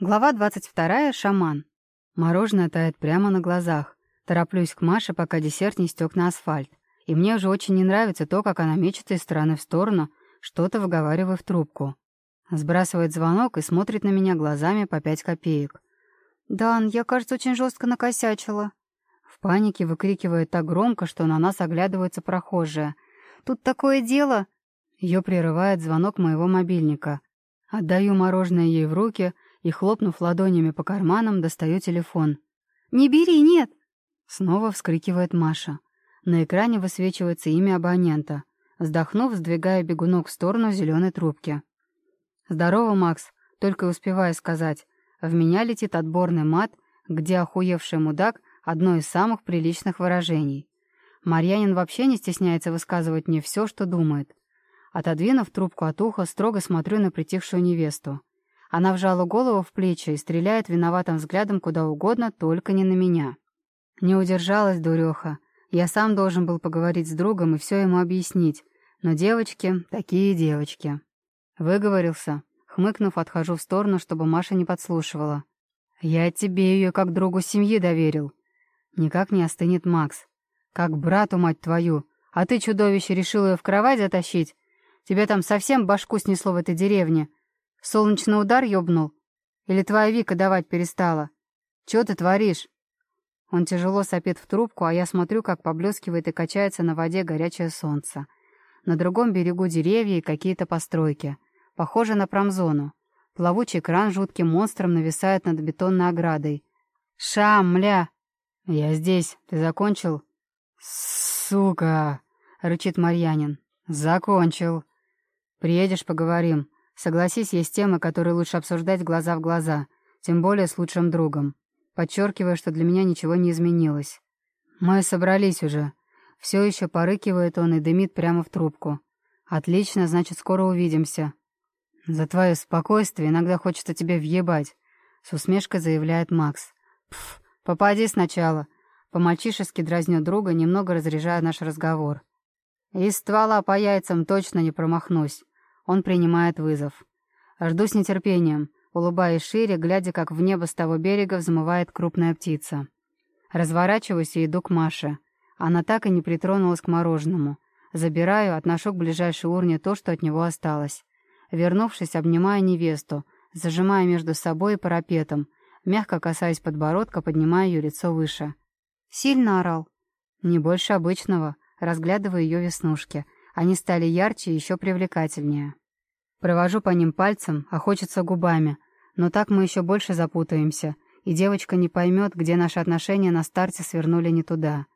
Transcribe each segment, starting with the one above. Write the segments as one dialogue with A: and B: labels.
A: Глава 22. Шаман. Мороженое тает прямо на глазах. Тороплюсь к Маше, пока десерт не стек на асфальт. И мне уже очень не нравится то, как она мечется из стороны в сторону, что-то выговаривая в трубку. Сбрасывает звонок и смотрит на меня глазами по пять копеек. «Дан, я, кажется, очень жестко накосячила». В панике выкрикивает так громко, что на нас оглядываются прохожие. «Тут такое дело!» Ее прерывает звонок моего мобильника. Отдаю мороженое ей в руки — и, хлопнув ладонями по карманам, достаю телефон. «Не бери, нет!» Снова вскрикивает Маша. На экране высвечивается имя абонента. Вздохнув, сдвигая бегунок в сторону зеленой трубки. «Здорово, Макс!» Только успеваю сказать. В меня летит отборный мат, где охуевший мудак — одно из самых приличных выражений. Марьянин вообще не стесняется высказывать мне все, что думает. Отодвинув трубку от уха, строго смотрю на притихшую невесту. Она вжала голову в плечи и стреляет виноватым взглядом куда угодно, только не на меня. Не удержалась, дуреха. Я сам должен был поговорить с другом и все ему объяснить. Но девочки такие девочки. Выговорился. Хмыкнув, отхожу в сторону, чтобы Маша не подслушивала. «Я тебе ее как другу семьи доверил». Никак не остынет Макс. «Как брату, мать твою! А ты, чудовище, решил ее в кровать затащить? Тебе там совсем башку снесло в этой деревне. Солнечный удар ёбнул? Или твоя Вика давать перестала? Чё ты творишь?» Он тяжело сопит в трубку, а я смотрю, как поблескивает и качается на воде горячее солнце. На другом берегу деревья и какие-то постройки. Похоже на промзону. Плавучий кран жутким монстром нависает над бетонной оградой. «Шам, мля!» «Я здесь. Ты закончил?» «Сука!» — рычит Марьянин. «Закончил. Приедешь, поговорим. Согласись, есть темы, которые лучше обсуждать глаза в глаза, тем более с лучшим другом. Подчеркивая, что для меня ничего не изменилось. Мы собрались уже. Все еще порыкивает он и дымит прямо в трубку. Отлично, значит, скоро увидимся. За твое спокойствие иногда хочется тебе въебать, с усмешкой заявляет Макс. Пф, попади сначала. По-мальчишески дразню друга, немного разряжая наш разговор. Из ствола по яйцам точно не промахнусь. Он принимает вызов. Жду с нетерпением, улыбаясь шире, глядя, как в небо с того берега взмывает крупная птица. Разворачиваюсь и иду к Маше. Она так и не притронулась к мороженому. Забираю, отношу к ближайшей урне то, что от него осталось. Вернувшись, обнимаю невесту, зажимая между собой и парапетом, мягко касаясь подбородка, поднимая ее лицо выше. Сильно орал. Не больше обычного, разглядывая ее веснушки — они стали ярче и еще привлекательнее. Провожу по ним пальцем, а хочется губами, но так мы еще больше запутаемся, и девочка не поймет, где наши отношения на старте свернули не туда.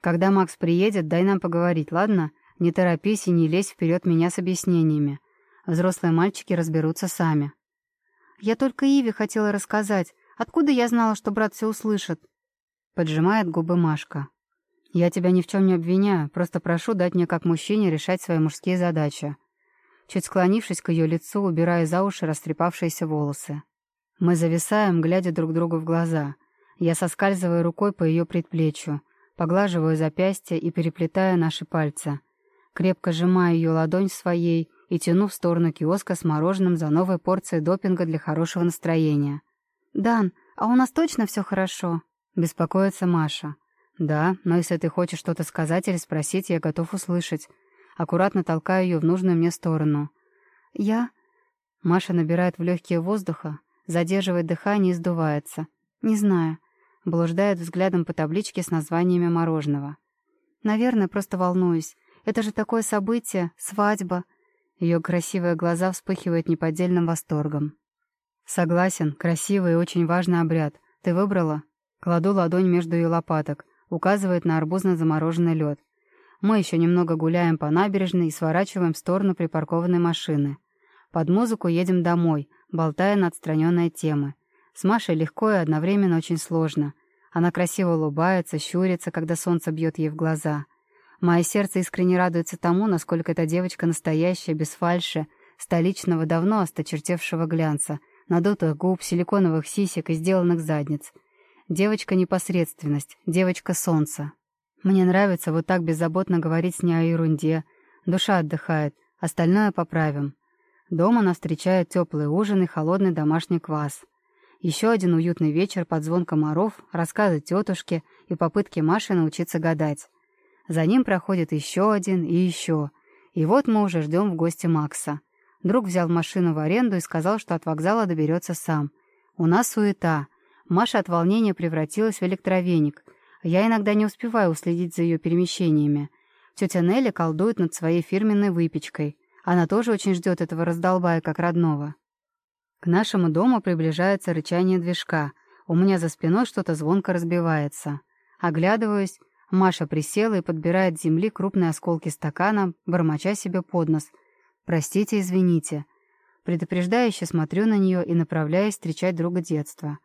A: Когда Макс приедет, дай нам поговорить, ладно? Не торопись и не лезь вперед меня с объяснениями. Взрослые мальчики разберутся сами. Я только Иве хотела рассказать. Откуда я знала, что брат все услышит? Поджимает губы Машка. Я тебя ни в чем не обвиняю, просто прошу дать мне как мужчине решать свои мужские задачи. Чуть склонившись к ее лицу, убирая за уши растрепавшиеся волосы. Мы зависаем, глядя друг другу в глаза. Я соскальзываю рукой по ее предплечью, поглаживаю запястье и переплетаю наши пальцы. Крепко сжимаю ее ладонь своей и тяну в сторону киоска с мороженым за новой порцией допинга для хорошего настроения. «Дан, а у нас точно все хорошо?» — беспокоится Маша. «Да, но если ты хочешь что-то сказать или спросить, я готов услышать». Аккуратно толкаю ее в нужную мне сторону. «Я...» Маша набирает в легкие воздуха, задерживает дыхание и сдувается. «Не знаю». Блуждает взглядом по табличке с названиями мороженого. «Наверное, просто волнуюсь. Это же такое событие, свадьба». Ее красивые глаза вспыхивают неподдельным восторгом. «Согласен, красивый и очень важный обряд. Ты выбрала?» Кладу ладонь между ее лопаток указывает на арбузно-замороженный лед. Мы еще немного гуляем по набережной и сворачиваем в сторону припаркованной машины. Под музыку едем домой, болтая на отстраненные темы. С Машей легко и одновременно очень сложно. Она красиво улыбается, щурится, когда солнце бьет ей в глаза. Мое сердце искренне радуется тому, насколько эта девочка настоящая, без фальши, столичного, давно осточертевшего глянца, надутых губ, силиконовых сисек и сделанных задниц — Девочка-непосредственность, девочка-солнце. Мне нравится вот так беззаботно говорить с ней о ерунде. Душа отдыхает, остальное поправим. Дома нас встречает теплый ужин и холодный домашний квас. Еще один уютный вечер под звон комаров, рассказы тетушки и попытки Маши научиться гадать. За ним проходит еще один и еще. И вот мы уже ждем в гости Макса. Друг взял машину в аренду и сказал, что от вокзала доберется сам. У нас суета. Маша от волнения превратилась в электровеник. Я иногда не успеваю уследить за ее перемещениями. Тетя Нелли колдует над своей фирменной выпечкой. Она тоже очень ждет этого раздолбая как родного. К нашему дому приближается рычание движка. У меня за спиной что-то звонко разбивается. Оглядываюсь. Маша присела и подбирает с земли крупные осколки стакана, бормоча себе под нос. «Простите, извините». Предупреждающе смотрю на нее и направляюсь встречать друга детства.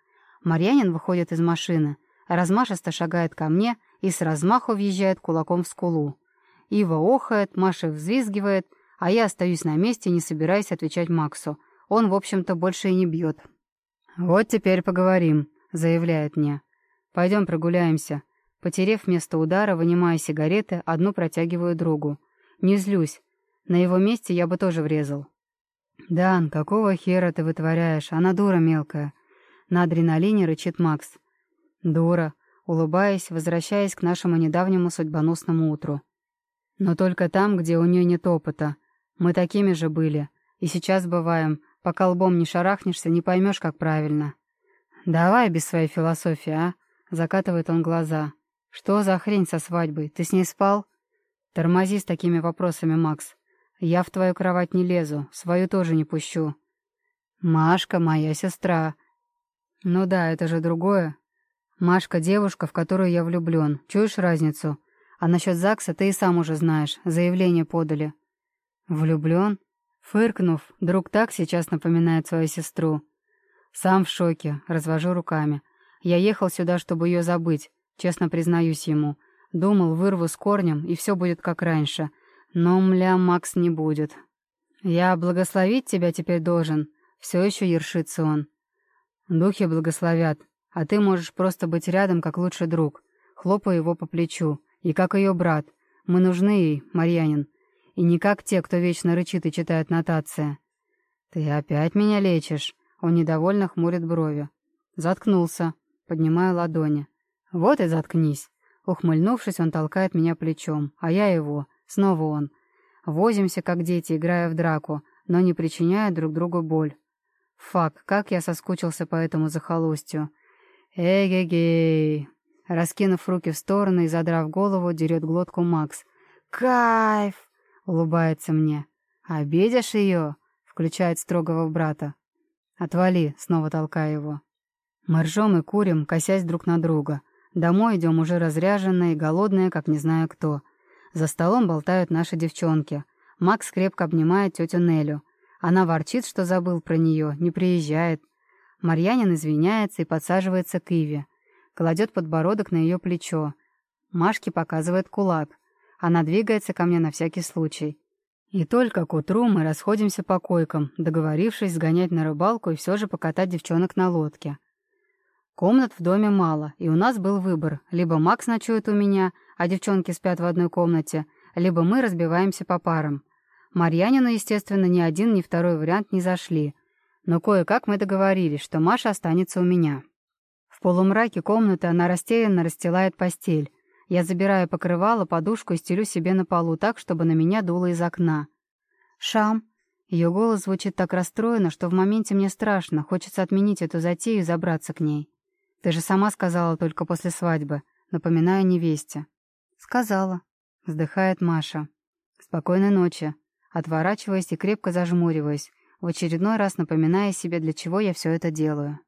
A: Марьянин выходит из машины, размашисто шагает ко мне и с размаху въезжает кулаком в скулу. Ива охает, Маша взвизгивает, а я остаюсь на месте, не собираясь отвечать Максу — он, в общем-то, больше и не бьет. «Вот теперь поговорим», — заявляет мне. «Пойдем прогуляемся». Потерев место удара, вынимая сигареты, одну протягиваю другу. Не злюсь. На его месте я бы тоже врезал. «Дан, какого хера ты вытворяешь? Она дура мелкая». На адреналине рычит Макс. «Дура», улыбаясь, возвращаясь к нашему недавнему судьбоносному утру. «Но только там, где у нее нет опыта. Мы такими же были. И сейчас бываем, Пока лбом не шарахнешься, не поймешь, как правильно. «Давай без своей философии, а?» — закатывает он глаза. «Что за хрень со свадьбой? Ты с ней спал?» «Тормози с такими вопросами, Макс. Я в твою кровать не лезу, свою тоже не пущу». «Машка моя сестра». «Ну да, это же другое. Машка — девушка, в которую я влюблен. Чуешь разницу? А насчет ЗАГСа ты и сам уже знаешь. Заявление подали». «Влюблен? Фыркнув, друг так сейчас напоминает свою сестру. Сам в шоке, развожу руками. Я ехал сюда, чтобы ее забыть, честно признаюсь ему. Думал, вырву с корнем, и все будет как раньше. Но, мля, Макс не будет. Я благословить тебя теперь должен. Все еще ершится он. Духи благословят, а ты можешь просто быть рядом, как лучший друг. Хлопаю его по плечу. И как ее брат. Мы нужны ей, Марьянин. И не как те, кто вечно рычит и читает нотации. «Ты опять меня лечишь?» Он недовольно хмурит брови. Заткнулся, поднимая ладони. «Вот и заткнись!» Ухмыльнувшись, он толкает меня плечом, а я его. Снова он. Возимся, как дети, играя в драку, но не причиняя друг другу боль. Фак, как я соскучился по этому захолустью. Эгегей. Раскинув руки в стороны и задрав голову, дерет глотку Макс. Кайф! Улыбается мне. «Обидишь ее?» — включает строгого брата. «Отвали!» — снова толкаю его. Мы ржем и курим, косясь друг на друга. Домой идем уже разряженные, голодные, как не знаю кто. За столом болтают наши девчонки. Макс крепко обнимает тетю Нелю. Она ворчит, что забыл про нее, не приезжает. Марьянин извиняется и подсаживается к Иве. Кладет подбородок на ее плечо. Машке показывает кулак. Она двигается ко мне на всякий случай. И только к утру мы расходимся по койкам, договорившись сгонять на рыбалку и все же покатать девчонок на лодке. Комнат в доме мало, и у нас был выбор. Либо Макс ночует у меня, а девчонки спят в одной комнате, либо мы разбиваемся по парам. Марьянину, естественно, ни один, ни второй вариант не зашли. Но кое-как мы договорились, что Маша останется у меня. В полумраке комнаты она растерянно расстилает постель, я забираю покрывало, подушку и стелю себе на полу так, чтобы на меня дуло из окна. «Шам!» Ее голос звучит так расстроенно, что в моменте мне страшно, хочется отменить эту затею и забраться к ней. «Ты же сама сказала только после свадьбы», напоминаю невесте. «Сказала», — вздыхает Маша. «Спокойной ночи», отворачиваясь и крепко зажмуриваясь, в очередной раз напоминая себе, для чего я все это делаю.